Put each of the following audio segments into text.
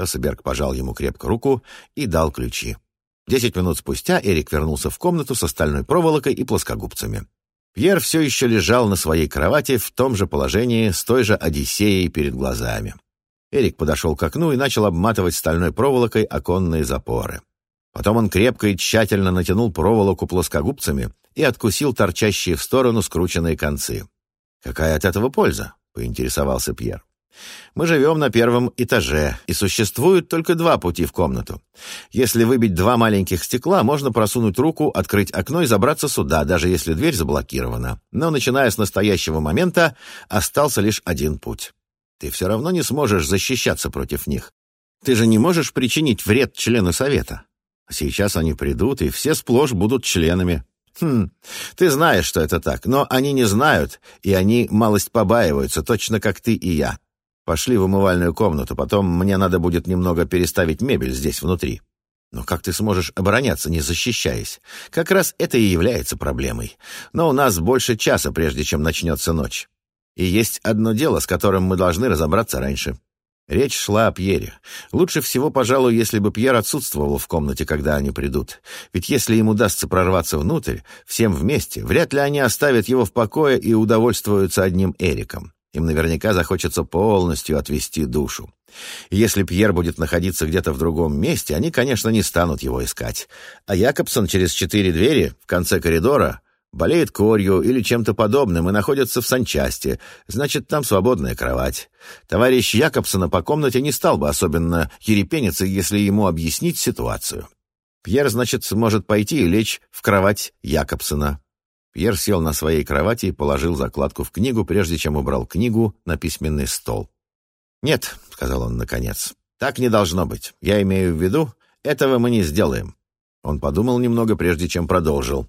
Тассеберг пожал ему крепко руку и дал ключи. Десять минут спустя Эрик вернулся в комнату со стальной проволокой и плоскогубцами. Пьер все еще лежал на своей кровати в том же положении, с той же Одиссеей перед глазами. Эрик подошел к окну и начал обматывать стальной проволокой оконные запоры. Потом он крепко и тщательно натянул проволоку плоскогубцами и откусил торчащие в сторону скрученные концы. «Какая от этого польза?» — поинтересовался Пьер. Мы живем на первом этаже, и существует только два пути в комнату. Если выбить два маленьких стекла, можно просунуть руку, открыть окно и забраться сюда, даже если дверь заблокирована. Но, начиная с настоящего момента, остался лишь один путь. Ты все равно не сможешь защищаться против них. Ты же не можешь причинить вред члену совета. Сейчас они придут, и все сплошь будут членами. Хм, ты знаешь, что это так, но они не знают, и они малость побаиваются, точно как ты и я. Пошли в умывальную комнату, потом мне надо будет немного переставить мебель здесь внутри. Но как ты сможешь обороняться, не защищаясь? Как раз это и является проблемой. Но у нас больше часа, прежде чем начнется ночь. И есть одно дело, с которым мы должны разобраться раньше. Речь шла о Пьере. Лучше всего, пожалуй, если бы Пьер отсутствовал в комнате, когда они придут. Ведь если им удастся прорваться внутрь, всем вместе, вряд ли они оставят его в покое и удовольствуются одним Эриком. Им наверняка захочется полностью отвести душу. если Пьер будет находиться где-то в другом месте, они, конечно, не станут его искать. А Якобсон через четыре двери в конце коридора болеет корью или чем-то подобным и находится в санчасти, значит, там свободная кровать. Товарищ Якобсона по комнате не стал бы особенно ерепениться, если ему объяснить ситуацию. Пьер, значит, сможет пойти и лечь в кровать Якобсона. Пьер сел на своей кровати и положил закладку в книгу, прежде чем убрал книгу на письменный стол. «Нет», — сказал он наконец, — «так не должно быть. Я имею в виду, этого мы не сделаем». Он подумал немного, прежде чем продолжил.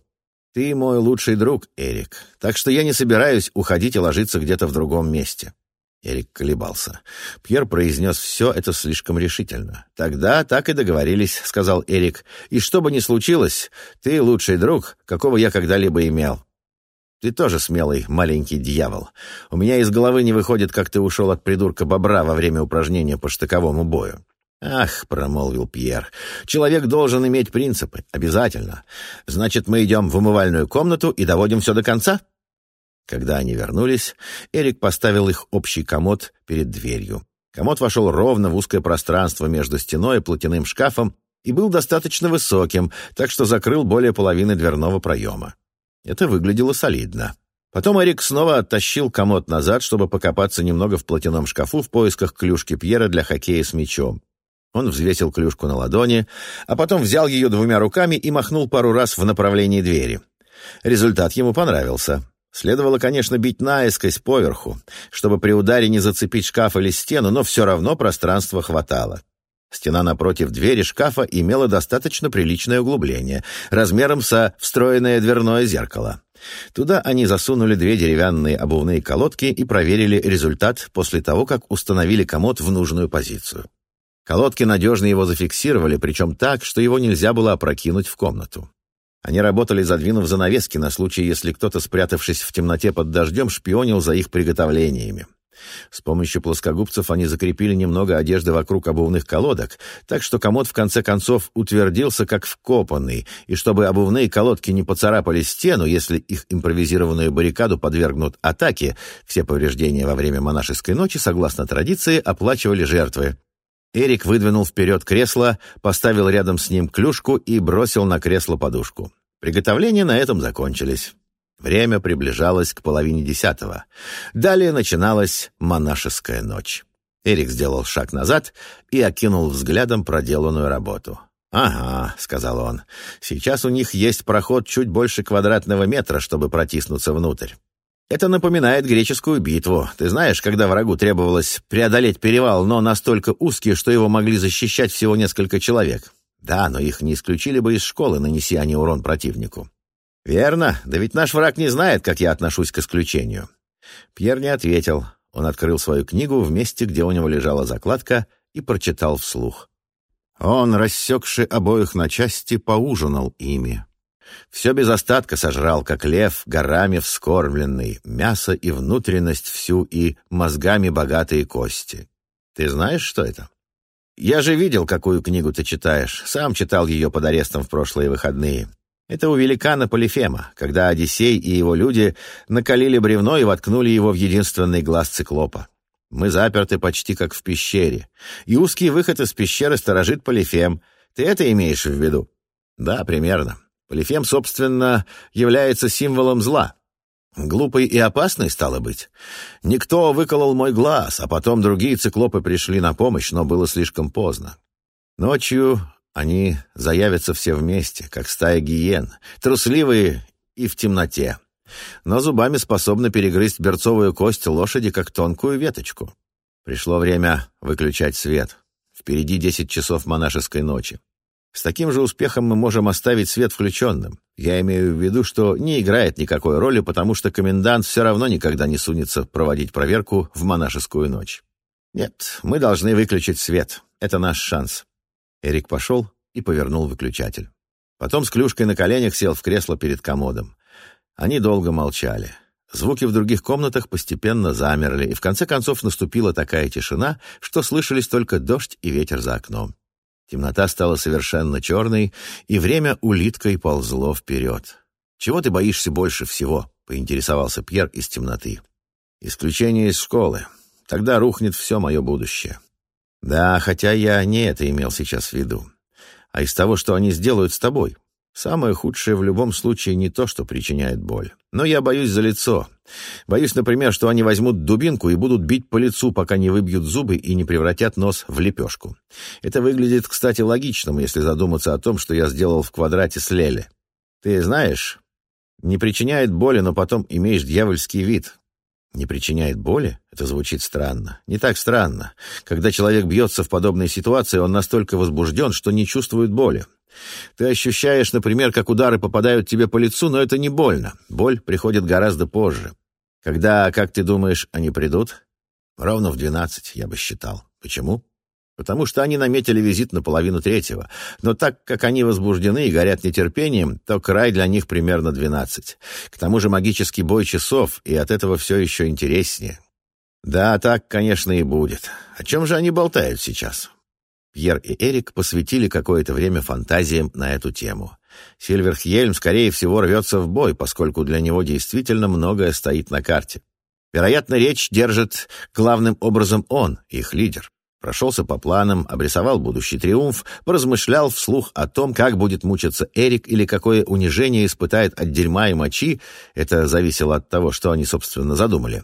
«Ты мой лучший друг, Эрик, так что я не собираюсь уходить и ложиться где-то в другом месте. Эрик колебался. Пьер произнес все это слишком решительно. «Тогда так и договорились», — сказал Эрик. «И что бы ни случилось, ты лучший друг, какого я когда-либо имел. Ты тоже смелый маленький дьявол. У меня из головы не выходит, как ты ушел от придурка бобра во время упражнения по штыковому бою». «Ах», — промолвил Пьер, — «человек должен иметь принципы. Обязательно. Значит, мы идем в умывальную комнату и доводим все до конца?» Когда они вернулись, Эрик поставил их общий комод перед дверью. Комод вошел ровно в узкое пространство между стеной и платяным шкафом и был достаточно высоким, так что закрыл более половины дверного проема. Это выглядело солидно. Потом Эрик снова оттащил комод назад, чтобы покопаться немного в платяном шкафу в поисках клюшки Пьера для хоккея с мячом. Он взвесил клюшку на ладони, а потом взял ее двумя руками и махнул пару раз в направлении двери. Результат ему понравился. Следовало, конечно, бить наискось поверху, чтобы при ударе не зацепить шкаф или стену, но все равно пространства хватало. Стена напротив двери шкафа имела достаточно приличное углубление, размером со встроенное дверное зеркало. Туда они засунули две деревянные обувные колодки и проверили результат после того, как установили комод в нужную позицию. Колодки надежно его зафиксировали, причем так, что его нельзя было опрокинуть в комнату. Они работали, задвинув занавески на случай, если кто-то, спрятавшись в темноте под дождем, шпионил за их приготовлениями. С помощью плоскогубцев они закрепили немного одежды вокруг обувных колодок, так что комод в конце концов утвердился как вкопанный, и чтобы обувные колодки не поцарапали стену, если их импровизированную баррикаду подвергнут атаке, все повреждения во время монашеской ночи, согласно традиции, оплачивали жертвы. Эрик выдвинул вперед кресло, поставил рядом с ним клюшку и бросил на кресло подушку. Приготовления на этом закончились. Время приближалось к половине десятого. Далее начиналась монашеская ночь. Эрик сделал шаг назад и окинул взглядом проделанную работу. «Ага», — сказал он, — «сейчас у них есть проход чуть больше квадратного метра, чтобы протиснуться внутрь. Это напоминает греческую битву. Ты знаешь, когда врагу требовалось преодолеть перевал, но настолько узкий, что его могли защищать всего несколько человек. Да, но их не исключили бы из школы, нанеся они урон противнику. Верно, да ведь наш враг не знает, как я отношусь к исключению. Пьер не ответил. Он открыл свою книгу в месте, где у него лежала закладка, и прочитал вслух. Он, рассекший обоих на части, поужинал ими. Все без остатка сожрал, как лев, горами вскормленный, мясо и внутренность всю и мозгами богатые кости. Ты знаешь, что это? Я же видел, какую книгу ты читаешь. Сам читал ее под арестом в прошлые выходные. Это у великана Полифема, когда Одиссей и его люди накалили бревно и воткнули его в единственный глаз циклопа. Мы заперты почти как в пещере. И узкий выход из пещеры сторожит Полифем. Ты это имеешь в виду? Да, примерно. Полифем, собственно, является символом зла. Глупый и опасный, стало быть. Никто выколол мой глаз, а потом другие циклопы пришли на помощь, но было слишком поздно. Ночью они заявятся все вместе, как стая гиен, трусливые и в темноте но зубами способны перегрызть берцовую кость лошади, как тонкую веточку. Пришло время выключать свет. Впереди десять часов монашеской ночи. С таким же успехом мы можем оставить свет включенным. Я имею в виду, что не играет никакой роли, потому что комендант все равно никогда не сунется проводить проверку в монашескую ночь. Нет, мы должны выключить свет. Это наш шанс. Эрик пошел и повернул выключатель. Потом с клюшкой на коленях сел в кресло перед комодом. Они долго молчали. Звуки в других комнатах постепенно замерли, и в конце концов наступила такая тишина, что слышались только дождь и ветер за окном. Темнота стала совершенно черной, и время улиткой ползло вперед. «Чего ты боишься больше всего?» — поинтересовался Пьер из темноты. «Исключение из школы. Тогда рухнет все мое будущее». «Да, хотя я не это имел сейчас в виду, а из того, что они сделают с тобой. Самое худшее в любом случае не то, что причиняет боль. Но я боюсь за лицо. Боюсь, например, что они возьмут дубинку и будут бить по лицу, пока не выбьют зубы и не превратят нос в лепешку. Это выглядит, кстати, логичным, если задуматься о том, что я сделал в квадрате с Лели. Ты знаешь, не причиняет боли, но потом имеешь дьявольский вид. Не причиняет боли? Это звучит странно. Не так странно. Когда человек бьется в подобной ситуации, он настолько возбужден, что не чувствует боли. Ты ощущаешь, например, как удары попадают тебе по лицу, но это не больно. Боль приходит гораздо позже. Когда, как ты думаешь, они придут? Ровно в двенадцать, я бы считал. Почему? Потому что они наметили визит на половину третьего. Но так как они возбуждены и горят нетерпением, то край для них примерно двенадцать. К тому же магический бой часов, и от этого все еще интереснее. Да, так, конечно, и будет. О чем же они болтают сейчас? Пьер и Эрик посвятили какое-то время фантазиям на эту тему. Сильверхьельм, скорее всего, рвется в бой, поскольку для него действительно многое стоит на карте. Вероятно, речь держит главным образом он, их лидер. Прошелся по планам, обрисовал будущий триумф, поразмышлял вслух о том, как будет мучиться Эрик или какое унижение испытает от дерьма и мочи, это зависело от того, что они, собственно, задумали.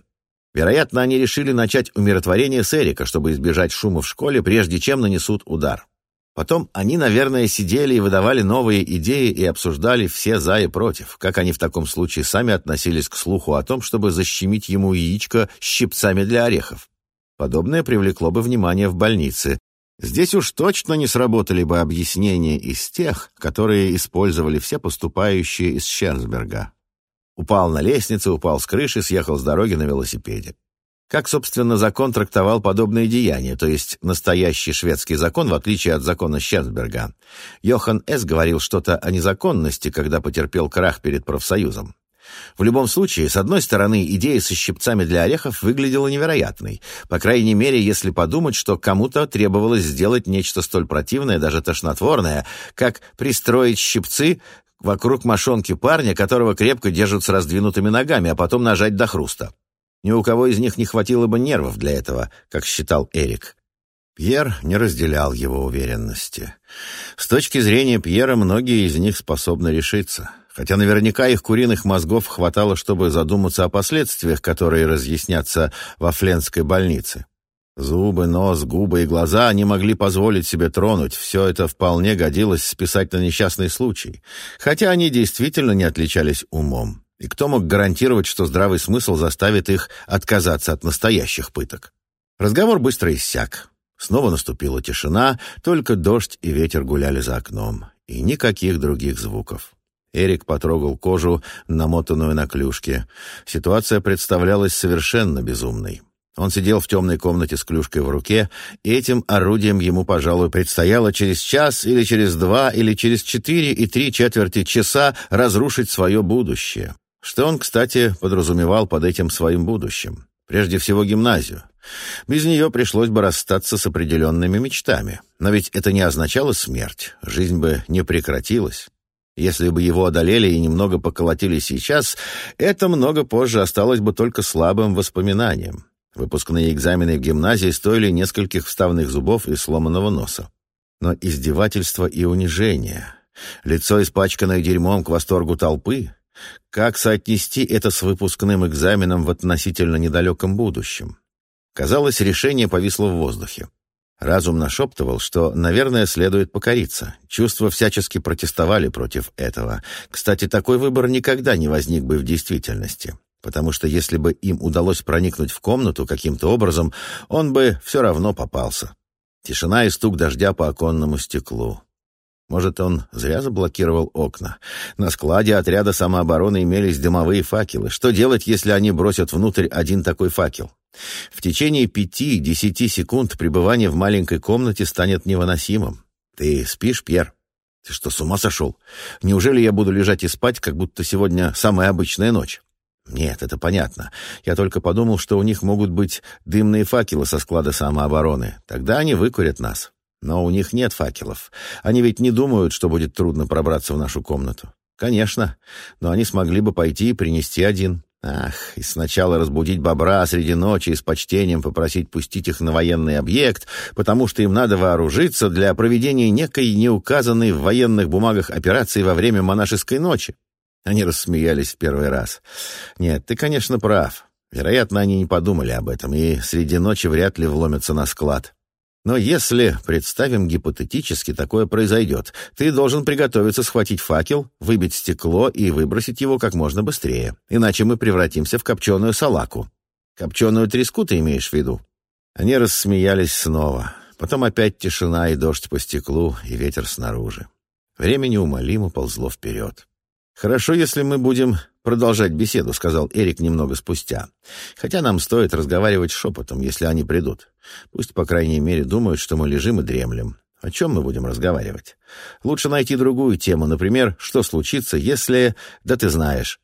Вероятно, они решили начать умиротворение с Эрика, чтобы избежать шума в школе, прежде чем нанесут удар. Потом они, наверное, сидели и выдавали новые идеи и обсуждали все за и против, как они в таком случае сами относились к слуху о том, чтобы защемить ему яичко щипцами для орехов. Подобное привлекло бы внимание в больнице. Здесь уж точно не сработали бы объяснения из тех, которые использовали все поступающие из Щерсберга. Упал на лестнице, упал с крыши, съехал с дороги на велосипеде. Как, собственно, закон трактовал подобные деяния, то есть настоящий шведский закон, в отличие от закона Щерсберга. Йохан С. говорил что-то о незаконности, когда потерпел крах перед профсоюзом. В любом случае, с одной стороны, идея со щипцами для орехов выглядела невероятной. По крайней мере, если подумать, что кому-то требовалось сделать нечто столь противное, даже тошнотворное, как пристроить щипцы вокруг мошонки парня, которого крепко держат с раздвинутыми ногами, а потом нажать до хруста. Ни у кого из них не хватило бы нервов для этого, как считал Эрик. Пьер не разделял его уверенности. С точки зрения Пьера, многие из них способны решиться. Хотя наверняка их куриных мозгов хватало, чтобы задуматься о последствиях, которые разъяснятся во Фленской больнице. Зубы, нос, губы и глаза они могли позволить себе тронуть. Все это вполне годилось списать на несчастный случай. Хотя они действительно не отличались умом. И кто мог гарантировать, что здравый смысл заставит их отказаться от настоящих пыток? Разговор быстро иссяк. Снова наступила тишина, только дождь и ветер гуляли за окном. И никаких других звуков. Эрик потрогал кожу, намотанную на клюшке. Ситуация представлялась совершенно безумной. Он сидел в темной комнате с клюшкой в руке, и этим орудием ему, пожалуй, предстояло через час или через два или через четыре и три четверти часа разрушить свое будущее. Что он, кстати, подразумевал под этим своим будущим? Прежде всего гимназию. Без нее пришлось бы расстаться с определенными мечтами. Но ведь это не означало смерть, жизнь бы не прекратилась. Если бы его одолели и немного поколотили сейчас, это много позже осталось бы только слабым воспоминанием. Выпускные экзамены в гимназии стоили нескольких вставных зубов и сломанного носа. Но издевательство и унижение, лицо, испачканное дерьмом к восторгу толпы, как соотнести это с выпускным экзаменом в относительно недалеком будущем? Казалось, решение повисло в воздухе. Разум нашептывал, что, наверное, следует покориться. Чувства всячески протестовали против этого. Кстати, такой выбор никогда не возник бы в действительности. Потому что если бы им удалось проникнуть в комнату каким-то образом, он бы все равно попался. Тишина и стук дождя по оконному стеклу. Может, он зря заблокировал окна. На складе отряда самообороны имелись дымовые факелы. Что делать, если они бросят внутрь один такой факел? В течение пяти-десяти секунд пребывание в маленькой комнате станет невыносимым. Ты спишь, Пьер? Ты что, с ума сошел? Неужели я буду лежать и спать, как будто сегодня самая обычная ночь? Нет, это понятно. Я только подумал, что у них могут быть дымные факелы со склада самообороны. Тогда они выкурят нас. Но у них нет факелов. Они ведь не думают, что будет трудно пробраться в нашу комнату. Конечно, но они смогли бы пойти и принести один. Ах, и сначала разбудить бобра среди ночи и с почтением попросить пустить их на военный объект, потому что им надо вооружиться для проведения некой неуказанной в военных бумагах операции во время монашеской ночи. Они рассмеялись в первый раз. Нет, ты, конечно, прав. Вероятно, они не подумали об этом, и среди ночи вряд ли вломятся на склад. Но если, представим гипотетически, такое произойдет, ты должен приготовиться схватить факел, выбить стекло и выбросить его как можно быстрее. Иначе мы превратимся в копченую салаку. Копченую треску ты имеешь в виду?» Они рассмеялись снова. Потом опять тишина и дождь по стеклу, и ветер снаружи. Время неумолимо ползло вперед. «Хорошо, если мы будем продолжать беседу», — сказал Эрик немного спустя. «Хотя нам стоит разговаривать шепотом, если они придут. Пусть, по крайней мере, думают, что мы лежим и дремлем. О чем мы будем разговаривать? Лучше найти другую тему, например, что случится, если... Да ты знаешь.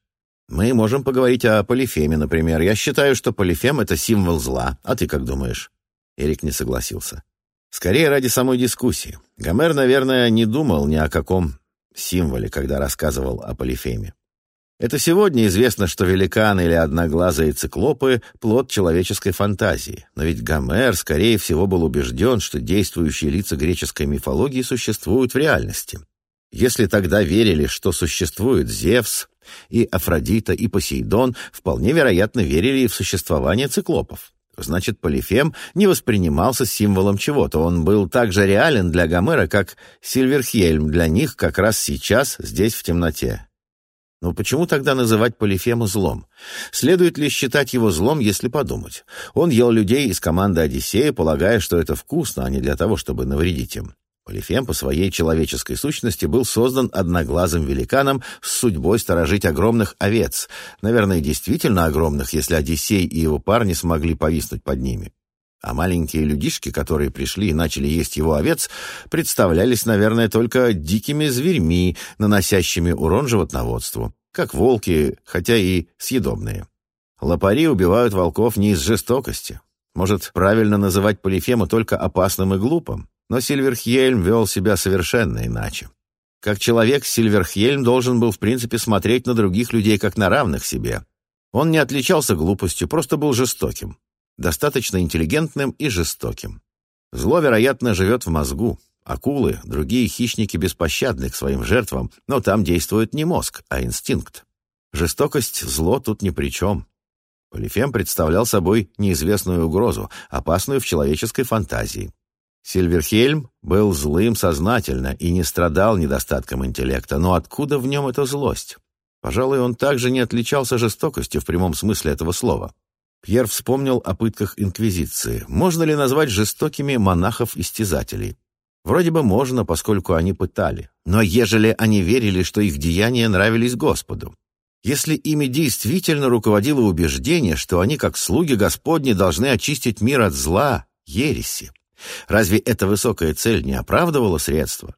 Мы можем поговорить о Полифеме, например. Я считаю, что Полифем — это символ зла. А ты как думаешь?» Эрик не согласился. «Скорее ради самой дискуссии. Гомер, наверное, не думал ни о каком символе, когда рассказывал о Полифеме. Это сегодня известно, что великаны или одноглазые циклопы – плод человеческой фантазии. Но ведь Гомер, скорее всего, был убежден, что действующие лица греческой мифологии существуют в реальности. Если тогда верили, что существует Зевс, и Афродита, и Посейдон, вполне вероятно верили и в существование циклопов. Значит, Полифем не воспринимался символом чего-то. Он был так же реален для Гомера, как Сильверхельм для них как раз сейчас, здесь, в темноте. Но почему тогда называть Полифема злом? Следует ли считать его злом, если подумать? Он ел людей из команды Одиссея, полагая, что это вкусно, а не для того, чтобы навредить им. Полифем по своей человеческой сущности был создан одноглазым великаном с судьбой сторожить огромных овец, наверное, действительно огромных, если Одиссей и его парни смогли повиснуть под ними. А маленькие людишки, которые пришли и начали есть его овец, представлялись, наверное, только дикими зверьми, наносящими урон животноводству, как волки, хотя и съедобные. Лопари убивают волков не из жестокости. Может, правильно называть Полифема только опасным и глупым? Но Сильверхьельм вел себя совершенно иначе. Как человек, Сильверхьельм должен был, в принципе, смотреть на других людей как на равных себе. Он не отличался глупостью, просто был жестоким. Достаточно интеллигентным и жестоким. Зло, вероятно, живет в мозгу. Акулы, другие хищники беспощадны к своим жертвам, но там действует не мозг, а инстинкт. Жестокость, зло тут ни при чем. Полифем представлял собой неизвестную угрозу, опасную в человеческой фантазии. Сильверхельм был злым сознательно и не страдал недостатком интеллекта, но откуда в нем эта злость? Пожалуй, он также не отличался жестокостью в прямом смысле этого слова. Пьер вспомнил о пытках Инквизиции. Можно ли назвать жестокими монахов-истязателей? Вроде бы можно, поскольку они пытали. Но ежели они верили, что их деяния нравились Господу? Если ими действительно руководило убеждение, что они, как слуги Господни, должны очистить мир от зла, ереси, Разве эта высокая цель не оправдывала средства?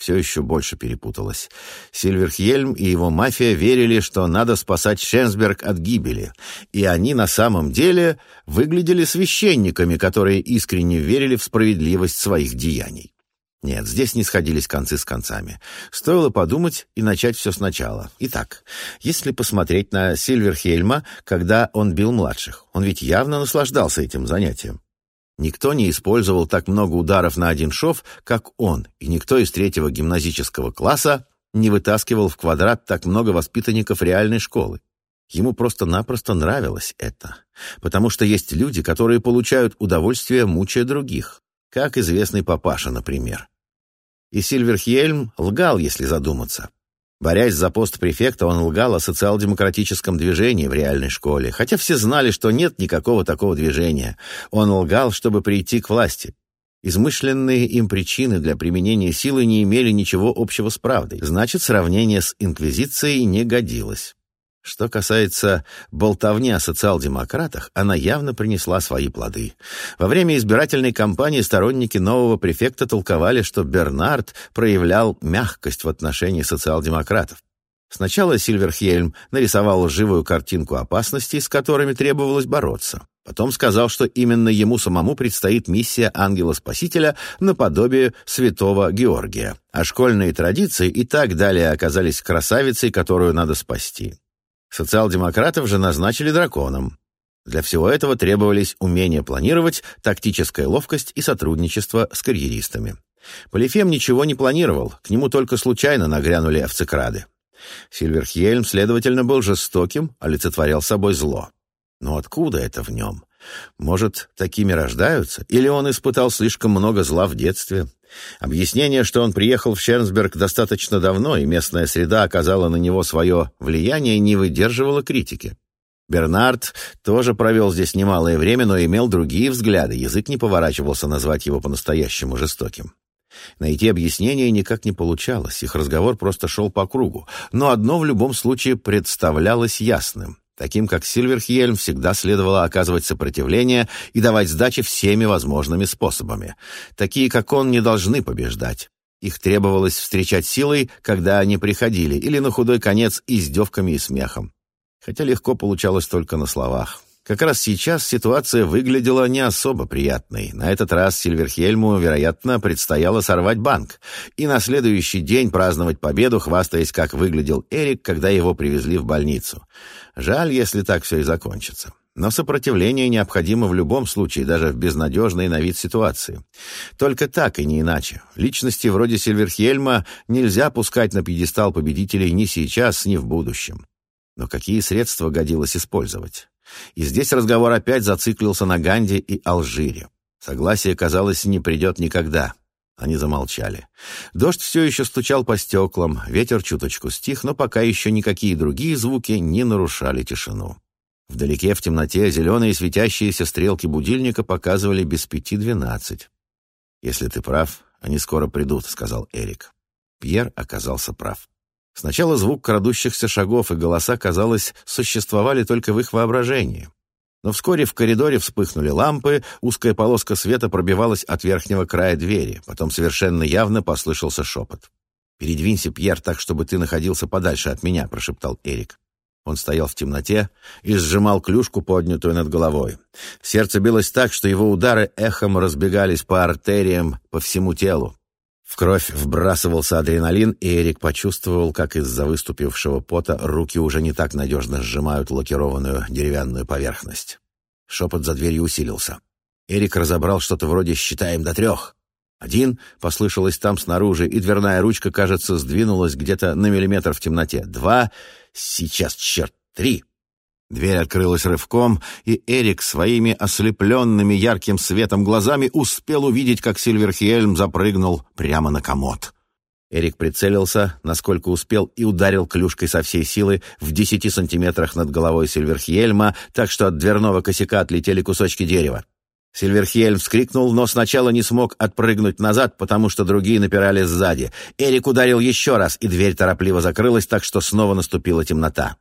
Все еще больше перепуталась. Сильверхельм и его мафия верили, что надо спасать Шенсберг от гибели, и они на самом деле выглядели священниками, которые искренне верили в справедливость своих деяний. Нет, здесь не сходились концы с концами. Стоило подумать и начать все сначала. Итак, если посмотреть на Сильверхельма, когда он бил младших, он ведь явно наслаждался этим занятием. Никто не использовал так много ударов на один шов, как он, и никто из третьего гимназического класса не вытаскивал в квадрат так много воспитанников реальной школы. Ему просто-напросто нравилось это, потому что есть люди, которые получают удовольствие, мучая других, как известный папаша, например. И Сильверхельм лгал, если задуматься. Борясь за пост префекта, он лгал о социал-демократическом движении в реальной школе, хотя все знали, что нет никакого такого движения. Он лгал, чтобы прийти к власти. Измышленные им причины для применения силы не имели ничего общего с правдой. Значит, сравнение с Инквизицией не годилось. Что касается болтовни о социал-демократах, она явно принесла свои плоды. Во время избирательной кампании сторонники нового префекта толковали, что Бернард проявлял мягкость в отношении социал-демократов. Сначала Сильверхельм нарисовал живую картинку опасностей, с которыми требовалось бороться. Потом сказал, что именно ему самому предстоит миссия ангела-спасителя наподобие святого Георгия, а школьные традиции и так далее оказались красавицей, которую надо спасти. Социал-демократов же назначили драконом. Для всего этого требовались умение планировать, тактическая ловкость и сотрудничество с карьеристами. Полифем ничего не планировал, к нему только случайно нагрянули овцекрады. Сильверхельм, следовательно, был жестоким, олицетворял собой зло. Но откуда это в нем? Может, такими рождаются? Или он испытал слишком много зла в детстве? Объяснение, что он приехал в Шернсберг достаточно давно, и местная среда оказала на него свое влияние, не выдерживало критики. Бернард тоже провел здесь немалое время, но имел другие взгляды, язык не поворачивался назвать его по-настоящему жестоким. Найти объяснение никак не получалось, их разговор просто шел по кругу, но одно в любом случае представлялось ясным. Таким, как Сильверхьельм, всегда следовало оказывать сопротивление и давать сдачи всеми возможными способами. Такие, как он, не должны побеждать. Их требовалось встречать силой, когда они приходили, или на худой конец издевками и смехом. Хотя легко получалось только на словах. Как раз сейчас ситуация выглядела не особо приятной. На этот раз Сильверхельму, вероятно, предстояло сорвать банк и на следующий день праздновать победу, хвастаясь, как выглядел Эрик, когда его привезли в больницу. Жаль, если так все и закончится. Но сопротивление необходимо в любом случае, даже в безнадежной на вид ситуации. Только так и не иначе. Личности вроде Сильверхельма нельзя пускать на пьедестал победителей ни сейчас, ни в будущем. Но какие средства годилось использовать? И здесь разговор опять зациклился на Ганде и Алжире. Согласие, казалось, не придет никогда. Они замолчали. Дождь все еще стучал по стеклам, ветер чуточку стих, но пока еще никакие другие звуки не нарушали тишину. Вдалеке в темноте зеленые светящиеся стрелки будильника показывали без пяти двенадцать. «Если ты прав, они скоро придут», — сказал Эрик. Пьер оказался прав. Сначала звук крадущихся шагов и голоса, казалось, существовали только в их воображении. Но вскоре в коридоре вспыхнули лампы, узкая полоска света пробивалась от верхнего края двери, потом совершенно явно послышался шепот. «Передвинься, Пьер, так, чтобы ты находился подальше от меня», — прошептал Эрик. Он стоял в темноте и сжимал клюшку, поднятую над головой. Сердце билось так, что его удары эхом разбегались по артериям по всему телу. В кровь вбрасывался адреналин, и Эрик почувствовал, как из-за выступившего пота руки уже не так надежно сжимают лакированную деревянную поверхность. Шепот за дверью усилился. Эрик разобрал что-то вроде «считаем до трех». Один послышалось там снаружи, и дверная ручка, кажется, сдвинулась где-то на миллиметр в темноте. Два. Сейчас, черт, три. Дверь открылась рывком, и Эрик своими ослепленными ярким светом глазами успел увидеть, как Сильверхельм запрыгнул прямо на комод. Эрик прицелился, насколько успел, и ударил клюшкой со всей силы в десяти сантиметрах над головой Сильверхельма, так что от дверного косяка отлетели кусочки дерева. Сильверхельм вскрикнул, но сначала не смог отпрыгнуть назад, потому что другие напирали сзади. Эрик ударил еще раз, и дверь торопливо закрылась, так что снова наступила темнота.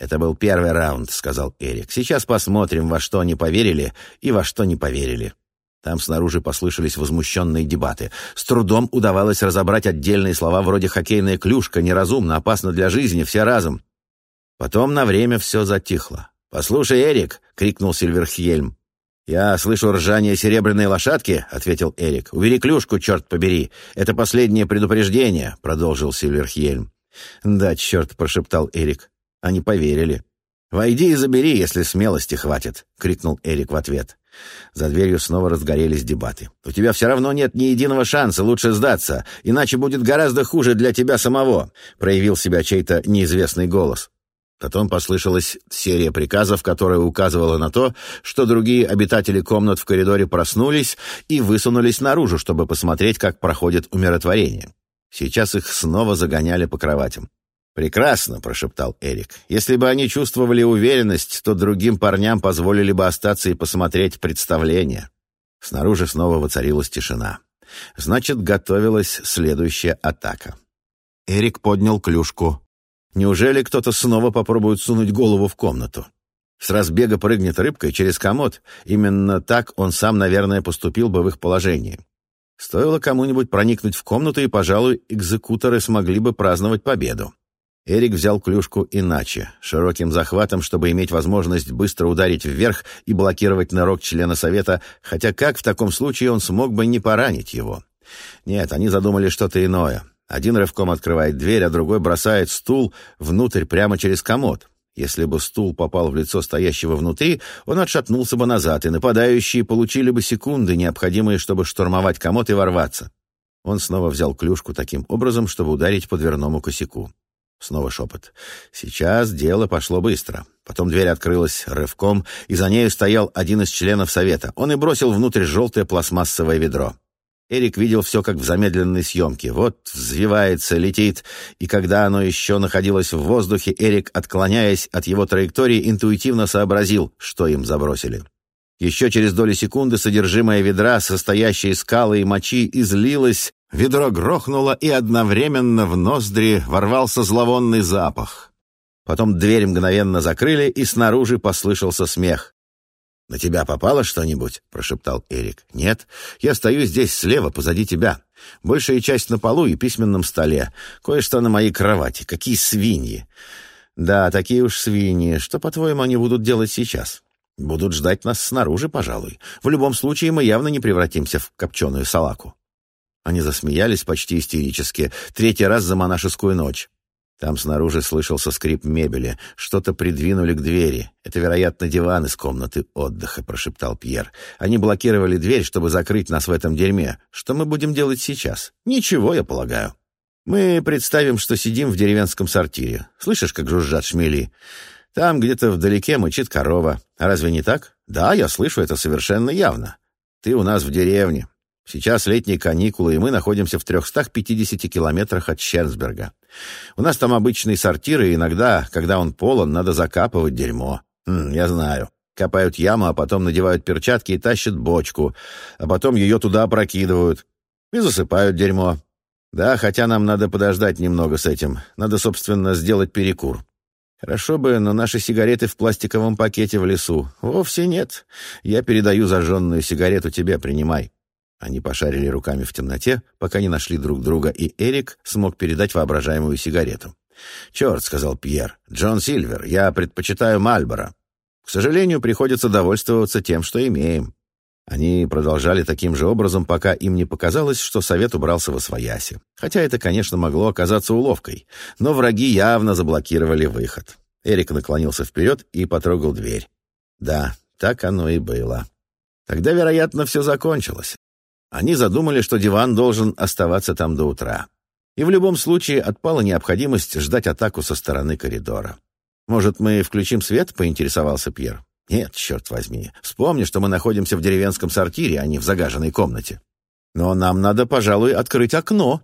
«Это был первый раунд», — сказал Эрик. «Сейчас посмотрим, во что они поверили и во что не поверили». Там снаружи послышались возмущенные дебаты. С трудом удавалось разобрать отдельные слова вроде «хоккейная клюшка», «неразумно», «опасно для жизни», «все разом». Потом на время все затихло. «Послушай, Эрик!» — крикнул Сильверхельм. «Я слышу ржание серебряной лошадки», — ответил Эрик. «Убери клюшку, черт побери! Это последнее предупреждение», — продолжил Сильверхельм. «Да, черт», — прошептал Эрик. Они поверили. «Войди и забери, если смелости хватит», — крикнул Эрик в ответ. За дверью снова разгорелись дебаты. «У тебя все равно нет ни единого шанса, лучше сдаться, иначе будет гораздо хуже для тебя самого», — проявил себя чей-то неизвестный голос. Потом послышалась серия приказов, которая указывала на то, что другие обитатели комнат в коридоре проснулись и высунулись наружу, чтобы посмотреть, как проходит умиротворение. Сейчас их снова загоняли по кроватям. «Прекрасно», — прошептал Эрик. «Если бы они чувствовали уверенность, то другим парням позволили бы остаться и посмотреть представление». Снаружи снова воцарилась тишина. Значит, готовилась следующая атака. Эрик поднял клюшку. Неужели кто-то снова попробует сунуть голову в комнату? С разбега прыгнет рыбкой через комод. Именно так он сам, наверное, поступил бы в их положении. Стоило кому-нибудь проникнуть в комнату, и, пожалуй, экзекуторы смогли бы праздновать победу. Эрик взял клюшку иначе, широким захватом, чтобы иметь возможность быстро ударить вверх и блокировать нырок члена совета, хотя как в таком случае он смог бы не поранить его? Нет, они задумали что-то иное. Один рывком открывает дверь, а другой бросает стул внутрь прямо через комод. Если бы стул попал в лицо стоящего внутри, он отшатнулся бы назад, и нападающие получили бы секунды, необходимые, чтобы штурмовать комод и ворваться. Он снова взял клюшку таким образом, чтобы ударить по дверному косяку. Снова шепот. Сейчас дело пошло быстро. Потом дверь открылась рывком, и за нею стоял один из членов совета. Он и бросил внутрь желтое пластмассовое ведро. Эрик видел все как в замедленной съемке. Вот взвивается, летит, и когда оно еще находилось в воздухе, Эрик, отклоняясь от его траектории, интуитивно сообразил, что им забросили. Еще через доли секунды содержимое ведра, состоящее из скалы и мочи, излилось Ведро грохнуло, и одновременно в ноздри ворвался зловонный запах. Потом дверь мгновенно закрыли, и снаружи послышался смех. «На тебя попало что-нибудь?» — прошептал Эрик. «Нет, я стою здесь слева, позади тебя. Большая часть на полу и письменном столе. Кое-что на моей кровати. Какие свиньи!» «Да, такие уж свиньи. Что, по-твоему, они будут делать сейчас?» «Будут ждать нас снаружи, пожалуй. В любом случае, мы явно не превратимся в копченую салаку». Они засмеялись почти истерически. Третий раз за монашескую ночь. Там снаружи слышался скрип мебели. Что-то придвинули к двери. «Это, вероятно, диван из комнаты отдыха», — прошептал Пьер. «Они блокировали дверь, чтобы закрыть нас в этом дерьме. Что мы будем делать сейчас? Ничего, я полагаю. Мы представим, что сидим в деревенском сортире. Слышишь, как жужжат шмели? Там где-то вдалеке мычит корова. Разве не так? Да, я слышу это совершенно явно. Ты у нас в деревне. Сейчас летние каникулы, и мы находимся в 350 километрах от Щернсберга. У нас там обычные сортиры, и иногда, когда он полон, надо закапывать дерьмо. М, я знаю. Копают яму, а потом надевают перчатки и тащат бочку, а потом ее туда опрокидывают и засыпают дерьмо. Да, хотя нам надо подождать немного с этим. Надо, собственно, сделать перекур. Хорошо бы, но наши сигареты в пластиковом пакете в лесу. Вовсе нет. Я передаю зажженную сигарету тебе, принимай. Они пошарили руками в темноте, пока не нашли друг друга, и Эрик смог передать воображаемую сигарету. «Черт», — сказал Пьер, — «Джон Сильвер, я предпочитаю Мальборо. К сожалению, приходится довольствоваться тем, что имеем». Они продолжали таким же образом, пока им не показалось, что совет убрался во свояси. Хотя это, конечно, могло оказаться уловкой, но враги явно заблокировали выход. Эрик наклонился вперед и потрогал дверь. Да, так оно и было. Тогда, вероятно, все закончилось. Они задумали, что диван должен оставаться там до утра. И в любом случае отпала необходимость ждать атаку со стороны коридора. «Может, мы включим свет?» — поинтересовался Пьер. «Нет, черт возьми. Вспомни, что мы находимся в деревенском сортире, а не в загаженной комнате. Но нам надо, пожалуй, открыть окно».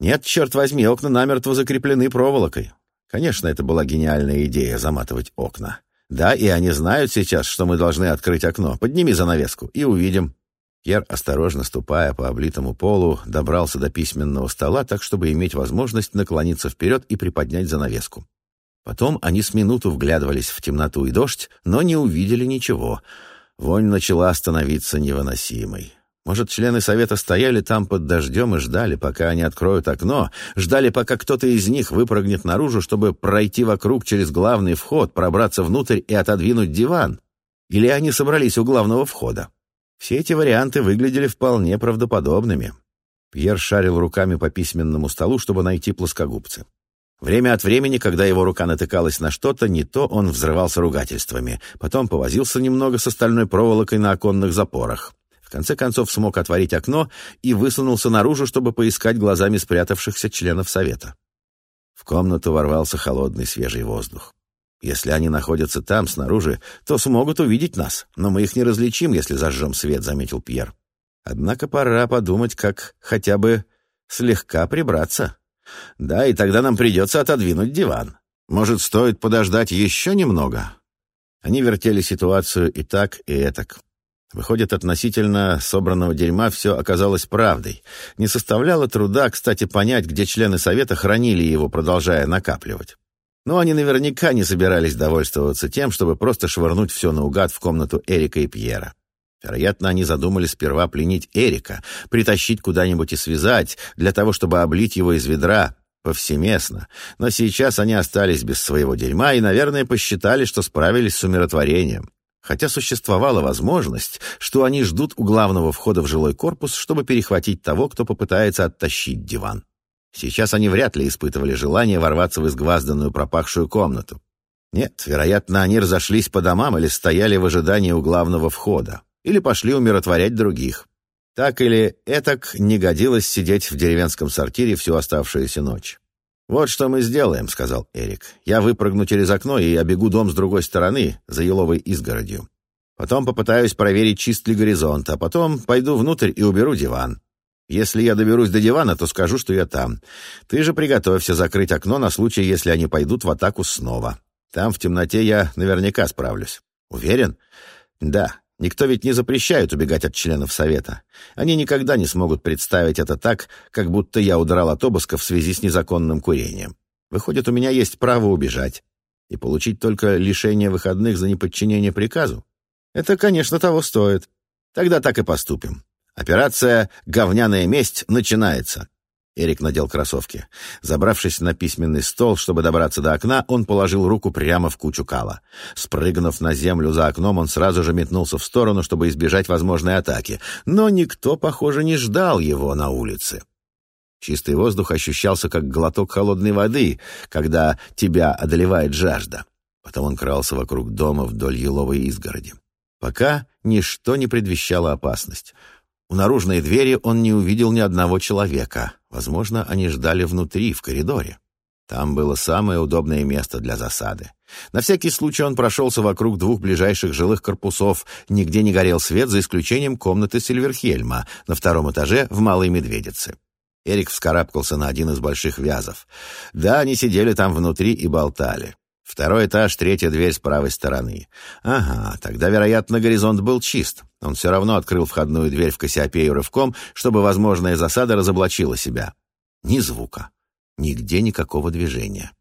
«Нет, черт возьми, окна намертво закреплены проволокой». Конечно, это была гениальная идея — заматывать окна. Да, и они знают сейчас, что мы должны открыть окно. Подними занавеску и увидим. Пьер, осторожно ступая по облитому полу, добрался до письменного стола так, чтобы иметь возможность наклониться вперед и приподнять занавеску. Потом они с минуту вглядывались в темноту и дождь, но не увидели ничего. Вонь начала становиться невыносимой. Может, члены совета стояли там под дождем и ждали, пока они откроют окно, ждали, пока кто-то из них выпрыгнет наружу, чтобы пройти вокруг через главный вход, пробраться внутрь и отодвинуть диван. Или они собрались у главного входа. Все эти варианты выглядели вполне правдоподобными. Пьер шарил руками по письменному столу, чтобы найти плоскогубцы. Время от времени, когда его рука натыкалась на что-то, не то он взрывался ругательствами, потом повозился немного с остальной проволокой на оконных запорах. В конце концов смог отворить окно и высунулся наружу, чтобы поискать глазами спрятавшихся членов совета. В комнату ворвался холодный свежий воздух. Если они находятся там, снаружи, то смогут увидеть нас, но мы их не различим, если зажжем свет», — заметил Пьер. «Однако пора подумать, как хотя бы слегка прибраться. Да, и тогда нам придется отодвинуть диван. Может, стоит подождать еще немного?» Они вертели ситуацию и так, и этак. Выходит, относительно собранного дерьма все оказалось правдой. Не составляло труда, кстати, понять, где члены совета хранили его, продолжая накапливать. Но они наверняка не собирались довольствоваться тем, чтобы просто швырнуть все наугад в комнату Эрика и Пьера. Вероятно, они задумали сперва пленить Эрика, притащить куда-нибудь и связать, для того, чтобы облить его из ведра повсеместно. Но сейчас они остались без своего дерьма и, наверное, посчитали, что справились с умиротворением. Хотя существовала возможность, что они ждут у главного входа в жилой корпус, чтобы перехватить того, кто попытается оттащить диван. Сейчас они вряд ли испытывали желание ворваться в изгвазданную пропахшую комнату. Нет, вероятно, они разошлись по домам или стояли в ожидании у главного входа, или пошли умиротворять других. Так или этак не годилось сидеть в деревенском сортире всю оставшуюся ночь. «Вот что мы сделаем», — сказал Эрик. «Я выпрыгну через окно и обегу дом с другой стороны, за еловой изгородью. Потом попытаюсь проверить, чист ли горизонт, а потом пойду внутрь и уберу диван. Если я доберусь до дивана, то скажу, что я там. Ты же приготовься закрыть окно на случай, если они пойдут в атаку снова. Там в темноте я наверняка справлюсь. Уверен? Да. Никто ведь не запрещает убегать от членов совета. Они никогда не смогут представить это так, как будто я удрал от обыска в связи с незаконным курением. Выходит, у меня есть право убежать. И получить только лишение выходных за неподчинение приказу? Это, конечно, того стоит. Тогда так и поступим. Операция «Говняная месть» начинается. Эрик надел кроссовки. Забравшись на письменный стол, чтобы добраться до окна, он положил руку прямо в кучу кала. Спрыгнув на землю за окном, он сразу же метнулся в сторону, чтобы избежать возможной атаки. Но никто, похоже, не ждал его на улице. Чистый воздух ощущался, как глоток холодной воды, когда тебя одолевает жажда. Потом он крался вокруг дома вдоль еловой изгороди. Пока ничто не предвещало опасность. У наружной двери он не увидел ни одного человека. Возможно, они ждали внутри, в коридоре. Там было самое удобное место для засады. На всякий случай он прошелся вокруг двух ближайших жилых корпусов. Нигде не горел свет, за исключением комнаты Сильверхельма на втором этаже в Малой Медведице. Эрик вскарабкался на один из больших вязов. Да, они сидели там внутри и болтали. Второй этаж, третья дверь с правой стороны. Ага, тогда, вероятно, горизонт был чист. Он все равно открыл входную дверь в Кассиопею рывком, чтобы возможная засада разоблачила себя. Ни звука. Нигде никакого движения.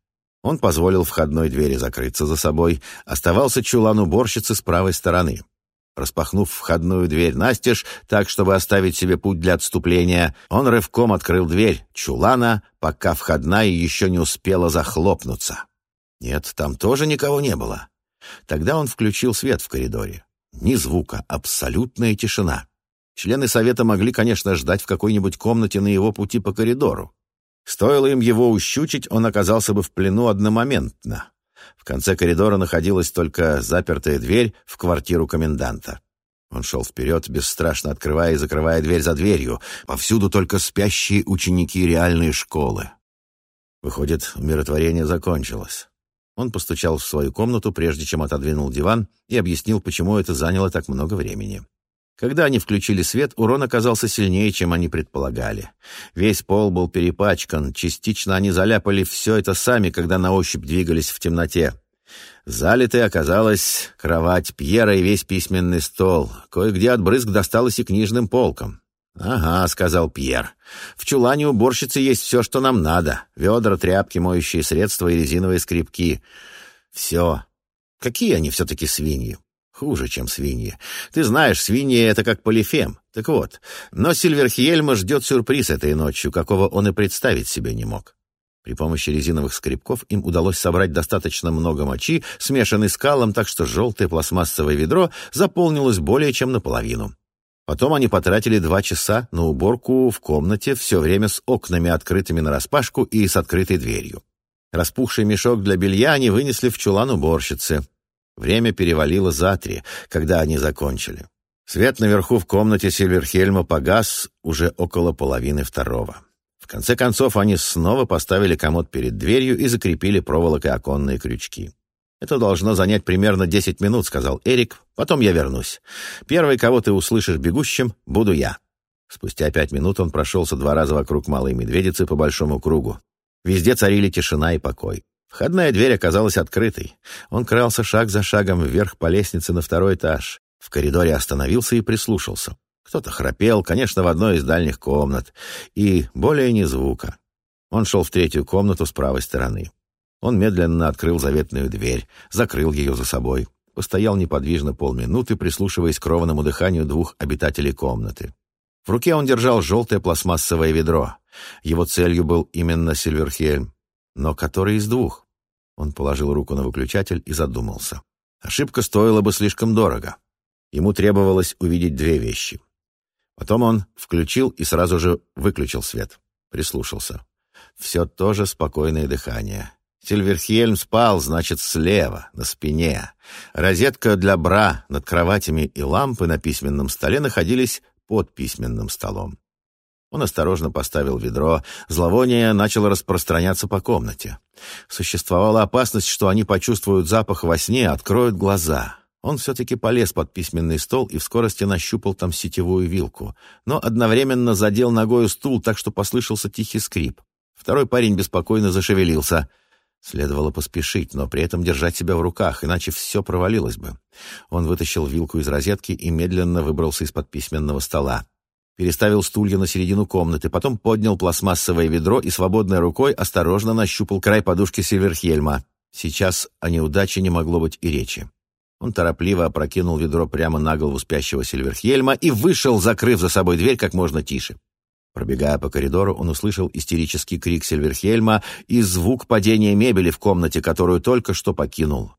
Он позволил входной двери закрыться за собой. Оставался чулан уборщицы с правой стороны. Распахнув входную дверь настежь, так, чтобы оставить себе путь для отступления, он рывком открыл дверь чулана, пока входная еще не успела захлопнуться. Нет, там тоже никого не было. Тогда он включил свет в коридоре. Ни звука, абсолютная тишина. Члены совета могли, конечно, ждать в какой-нибудь комнате на его пути по коридору. Стоило им его ущучить, он оказался бы в плену одномоментно. В конце коридора находилась только запертая дверь в квартиру коменданта. Он шел вперед, бесстрашно открывая и закрывая дверь за дверью. Повсюду только спящие ученики реальной школы. Выходит, умиротворение закончилось. Он постучал в свою комнату, прежде чем отодвинул диван, и объяснил, почему это заняло так много времени. Когда они включили свет, урон оказался сильнее, чем они предполагали. Весь пол был перепачкан, частично они заляпали все это сами, когда на ощупь двигались в темноте. Залитой оказалась кровать Пьера и весь письменный стол. Кое-где от брызг досталось и книжным полкам. «Ага», — сказал Пьер. «В чулане уборщицы есть все, что нам надо. Ведра, тряпки, моющие средства и резиновые скребки. Все. Какие они все-таки свиньи. Хуже, чем свиньи. Ты знаешь, свиньи — это как полифем. Так вот, но Сильверхиельма ждет сюрприз этой ночью, какого он и представить себе не мог. При помощи резиновых скребков им удалось собрать достаточно много мочи, смешанной с калом, так что желтое пластмассовое ведро заполнилось более чем наполовину. Потом они потратили два часа на уборку в комнате, все время с окнами открытыми нараспашку и с открытой дверью. Распухший мешок для белья они вынесли в чулан уборщицы. Время перевалило за три, когда они закончили. Свет наверху в комнате Сильверхельма погас уже около половины второго. В конце концов, они снова поставили комод перед дверью и закрепили проволокой оконные крючки. «Это должно занять примерно десять минут», — сказал Эрик. «Потом я вернусь. Первый, кого ты услышишь бегущим, буду я». Спустя пять минут он прошелся два раза вокруг Малой Медведицы по большому кругу. Везде царили тишина и покой. Входная дверь оказалась открытой. Он крался шаг за шагом вверх по лестнице на второй этаж. В коридоре остановился и прислушался. Кто-то храпел, конечно, в одной из дальних комнат, и более ни звука. Он шел в третью комнату с правой стороны. Он медленно открыл заветную дверь, закрыл ее за собой, постоял неподвижно полминуты, прислушиваясь к ровному дыханию двух обитателей комнаты. В руке он держал желтое пластмассовое ведро. Его целью был именно Сильверхельм. Но который из двух? Он положил руку на выключатель и задумался. Ошибка стоила бы слишком дорого. Ему требовалось увидеть две вещи. Потом он включил и сразу же выключил свет. Прислушался. Все то же спокойное дыхание. Сильверхельм спал, значит, слева, на спине. Розетка для бра над кроватями и лампы на письменном столе находились под письменным столом. Он осторожно поставил ведро. Зловоние начало распространяться по комнате. Существовала опасность, что они почувствуют запах во сне, откроют глаза. Он все-таки полез под письменный стол и в скорости нащупал там сетевую вилку, но одновременно задел ногою стул, так что послышался тихий скрип. Второй парень беспокойно зашевелился. Следовало поспешить, но при этом держать себя в руках, иначе все провалилось бы. Он вытащил вилку из розетки и медленно выбрался из-под письменного стола. Переставил стулья на середину комнаты, потом поднял пластмассовое ведро и свободной рукой осторожно нащупал край подушки Сильверхельма. Сейчас о неудаче не могло быть и речи. Он торопливо опрокинул ведро прямо на голову спящего Сильверхельма и вышел, закрыв за собой дверь как можно тише. Пробегая по коридору, он услышал истерический крик Сильверхельма и звук падения мебели в комнате, которую только что покинул.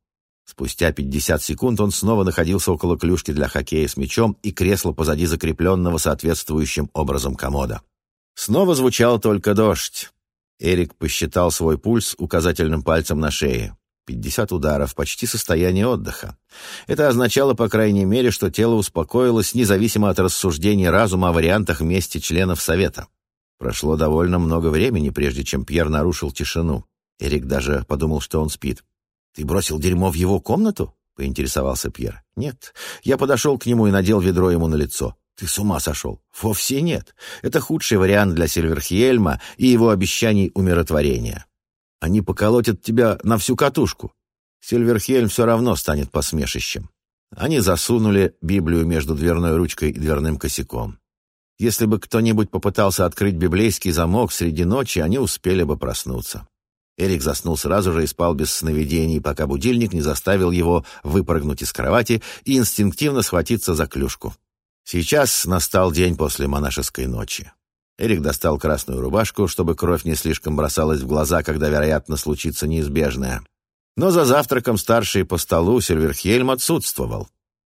Спустя 50 секунд он снова находился около клюшки для хоккея с мячом и кресла позади закрепленного соответствующим образом комода. Снова звучал только дождь. Эрик посчитал свой пульс указательным пальцем на шее. 50 ударов, почти состояние отдыха. Это означало, по крайней мере, что тело успокоилось, независимо от рассуждений разума о вариантах мести членов Совета. Прошло довольно много времени, прежде чем Пьер нарушил тишину. Эрик даже подумал, что он спит. «Ты бросил дерьмо в его комнату?» — поинтересовался Пьер. «Нет. Я подошел к нему и надел ведро ему на лицо. Ты с ума сошел? Вовсе нет. Это худший вариант для Сильверхиельма и его обещаний умиротворения. Они поколотят тебя на всю катушку. Сильверхельм все равно станет посмешищем. Они засунули Библию между дверной ручкой и дверным косяком. Если бы кто-нибудь попытался открыть библейский замок среди ночи, они успели бы проснуться. Эрик заснул сразу же и спал без сновидений, пока будильник не заставил его выпрыгнуть из кровати и инстинктивно схватиться за клюшку. Сейчас настал день после монашеской ночи. Эрик достал красную рубашку, чтобы кровь не слишком бросалась в глаза, когда, вероятно, случится неизбежное. Но за завтраком старший по столу Сильверхельм отсутствовал.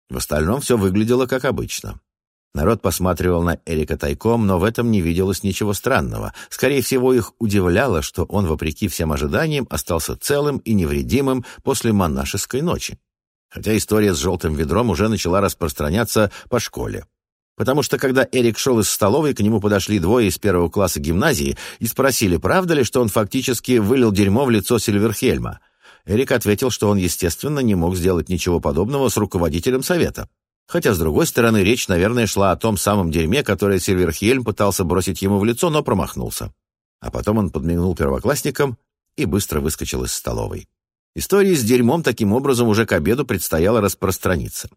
В остальном все выглядело как обычно. Народ посматривал на Эрика тайком, но в этом не виделось ничего странного. Скорее всего, их удивляло, что он, вопреки всем ожиданиям, остался целым и невредимым после монашеской ночи. Хотя история с желтым ведром уже начала распространяться по школе. Потому что когда Эрик шел из столовой, к нему подошли двое из первого класса гимназии и спросили, правда ли, что он фактически вылил дерьмо в лицо Сильверхельма. Эрик ответил, что он, естественно, не мог сделать ничего подобного с руководителем совета. Хотя, с другой стороны, речь, наверное, шла о том самом дерьме, которое Сильверхельм пытался бросить ему в лицо, но промахнулся. А потом он подмигнул первоклассникам и быстро выскочил из столовой. Истории с дерьмом таким образом уже к обеду предстояло распространиться.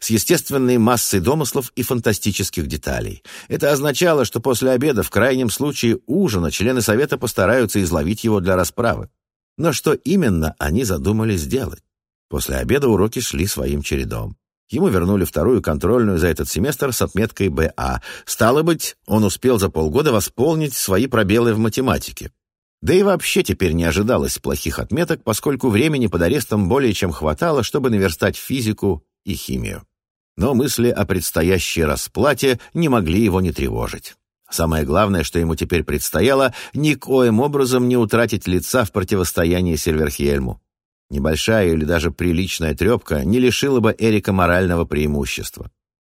С естественной массой домыслов и фантастических деталей. Это означало, что после обеда, в крайнем случае ужина, члены Совета постараются изловить его для расправы. Но что именно они задумали сделать? После обеда уроки шли своим чередом. Ему вернули вторую контрольную за этот семестр с отметкой БА. Стало быть, он успел за полгода восполнить свои пробелы в математике. Да и вообще теперь не ожидалось плохих отметок, поскольку времени под арестом более чем хватало, чтобы наверстать физику и химию. Но мысли о предстоящей расплате не могли его не тревожить. Самое главное, что ему теперь предстояло, никоим образом не утратить лица в противостоянии Сильверхельму. Небольшая или даже приличная трепка не лишила бы Эрика морального преимущества.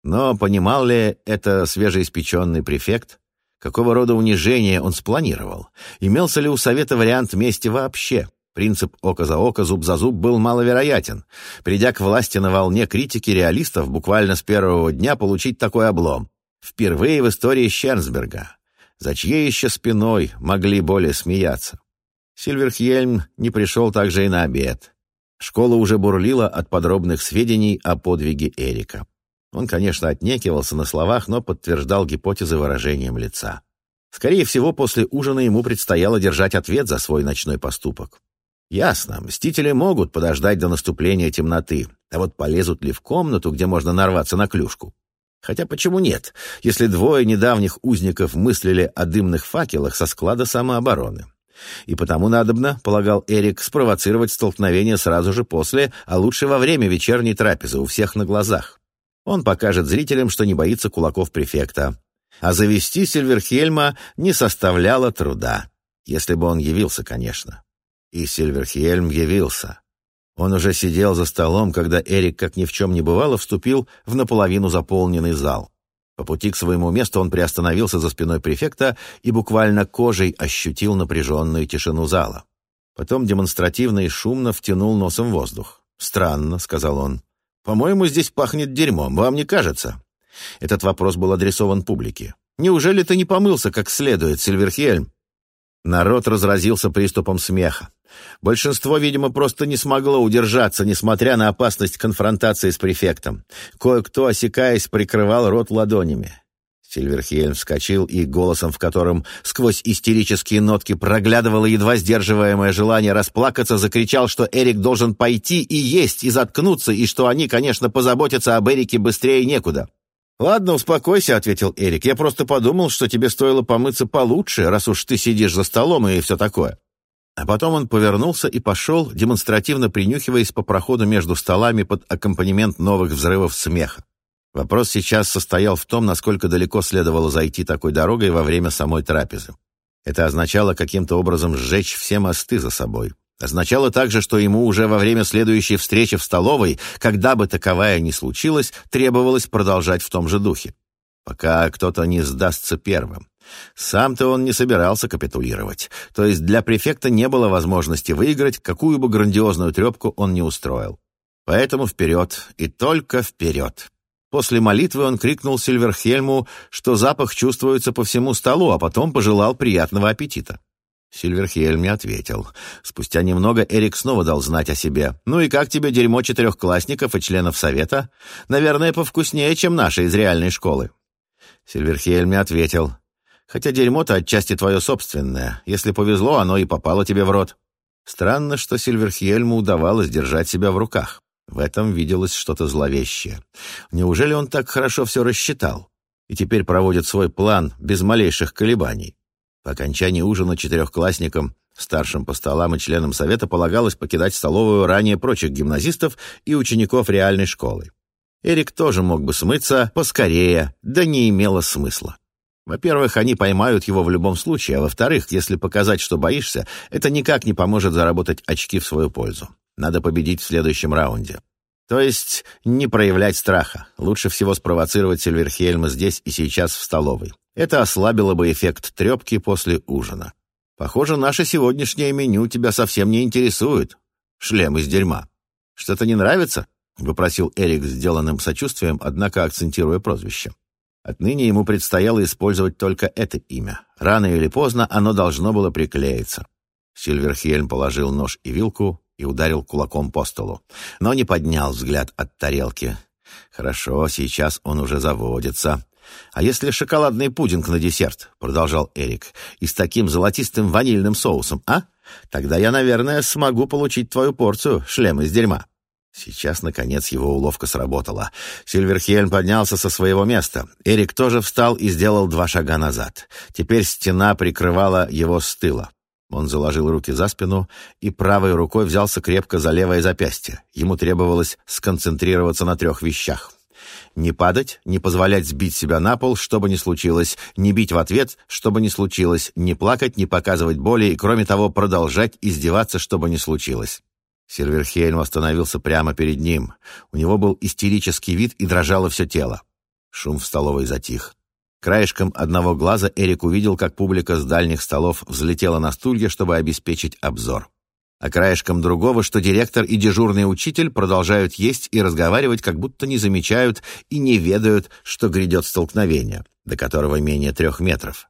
Но понимал ли это свежеиспеченный префект? Какого рода унижение он спланировал? Имелся ли у Совета вариант мести вообще? Принцип «око за око, зуб за зуб» был маловероятен. Придя к власти на волне критики реалистов, буквально с первого дня получить такой облом. Впервые в истории Щернсберга. За чьей еще спиной могли более смеяться? Сильверхельм не пришел также и на обед. Школа уже бурлила от подробных сведений о подвиге Эрика. Он, конечно, отнекивался на словах, но подтверждал гипотезы выражением лица. Скорее всего, после ужина ему предстояло держать ответ за свой ночной поступок. Ясно, мстители могут подождать до наступления темноты, а вот полезут ли в комнату, где можно нарваться на клюшку? Хотя почему нет, если двое недавних узников мыслили о дымных факелах со склада самообороны? И потому надобно, полагал Эрик, спровоцировать столкновение сразу же после, а лучше во время вечерней трапезы у всех на глазах. Он покажет зрителям, что не боится кулаков префекта. А завести Сильверхельма не составляло труда. Если бы он явился, конечно. И Сильверхельм явился. Он уже сидел за столом, когда Эрик, как ни в чем не бывало, вступил в наполовину заполненный зал. По пути к своему месту он приостановился за спиной префекта и буквально кожей ощутил напряженную тишину зала. Потом демонстративно и шумно втянул носом воздух. «Странно», — сказал он. «По-моему, здесь пахнет дерьмом, вам не кажется?» Этот вопрос был адресован публике. «Неужели ты не помылся как следует, Сильверхельм?» Народ разразился приступом смеха. Большинство, видимо, просто не смогло удержаться, несмотря на опасность конфронтации с префектом. Кое-кто, осекаясь, прикрывал рот ладонями. Сильверхейм вскочил и, голосом в котором сквозь истерические нотки проглядывало едва сдерживаемое желание расплакаться, закричал, что Эрик должен пойти и есть, и заткнуться, и что они, конечно, позаботятся об Эрике быстрее некуда. «Ладно, успокойся», — ответил Эрик. «Я просто подумал, что тебе стоило помыться получше, раз уж ты сидишь за столом и все такое». А потом он повернулся и пошел, демонстративно принюхиваясь по проходу между столами под аккомпанемент новых взрывов смеха. Вопрос сейчас состоял в том, насколько далеко следовало зайти такой дорогой во время самой трапезы. Это означало каким-то образом сжечь все мосты за собой. Означало также, что ему уже во время следующей встречи в столовой, когда бы таковая ни случилась, требовалось продолжать в том же духе. Пока кто-то не сдастся первым. Сам-то он не собирался капитулировать, то есть для префекта не было возможности выиграть, какую бы грандиозную трепку он не устроил. Поэтому вперед и только вперед. После молитвы он крикнул Сильверхельму, что запах чувствуется по всему столу, а потом пожелал приятного аппетита. Сильверхельм не ответил. Спустя немного Эрик снова дал знать о себе. «Ну и как тебе дерьмо четырехклассников и членов совета? Наверное, повкуснее, чем наши из реальной школы». Сильверхельм не ответил. Хотя дерьмо-то отчасти твое собственное. Если повезло, оно и попало тебе в рот. Странно, что Сильверхьельму удавалось держать себя в руках. В этом виделось что-то зловещее. Неужели он так хорошо все рассчитал? И теперь проводит свой план без малейших колебаний. По окончании ужина четырехклассникам, старшим по столам и членам совета полагалось покидать столовую ранее прочих гимназистов и учеников реальной школы. Эрик тоже мог бы смыться поскорее, да не имело смысла. Во-первых, они поймают его в любом случае, а во-вторых, если показать, что боишься, это никак не поможет заработать очки в свою пользу. Надо победить в следующем раунде. То есть не проявлять страха. Лучше всего спровоцировать Сильверхельма здесь и сейчас в столовой. Это ослабило бы эффект трепки после ужина. Похоже, наше сегодняшнее меню тебя совсем не интересует. Шлем из дерьма. Что-то не нравится? — выпросил Эрик сделанным сочувствием, однако акцентируя прозвище. Отныне ему предстояло использовать только это имя. Рано или поздно оно должно было приклеиться. Сильверхельм положил нож и вилку и ударил кулаком по столу, но не поднял взгляд от тарелки. «Хорошо, сейчас он уже заводится. А если шоколадный пудинг на десерт?» — продолжал Эрик. «И с таким золотистым ванильным соусом, а? Тогда я, наверное, смогу получить твою порцию шлема из дерьма». Сейчас, наконец, его уловка сработала. Сильверхельм поднялся со своего места. Эрик тоже встал и сделал два шага назад. Теперь стена прикрывала его с тыла. Он заложил руки за спину и правой рукой взялся крепко за левое запястье. Ему требовалось сконцентрироваться на трех вещах. Не падать, не позволять сбить себя на пол, что бы ни случилось, не бить в ответ, что бы ни случилось, не плакать, не показывать боли и, кроме того, продолжать издеваться, что бы ни случилось. Сильверхейм остановился прямо перед ним. У него был истерический вид и дрожало все тело. Шум в столовой затих. Краешком одного глаза Эрик увидел, как публика с дальних столов взлетела на стулья, чтобы обеспечить обзор. А краешком другого, что директор и дежурный учитель продолжают есть и разговаривать, как будто не замечают и не ведают, что грядет столкновение, до которого менее трех метров.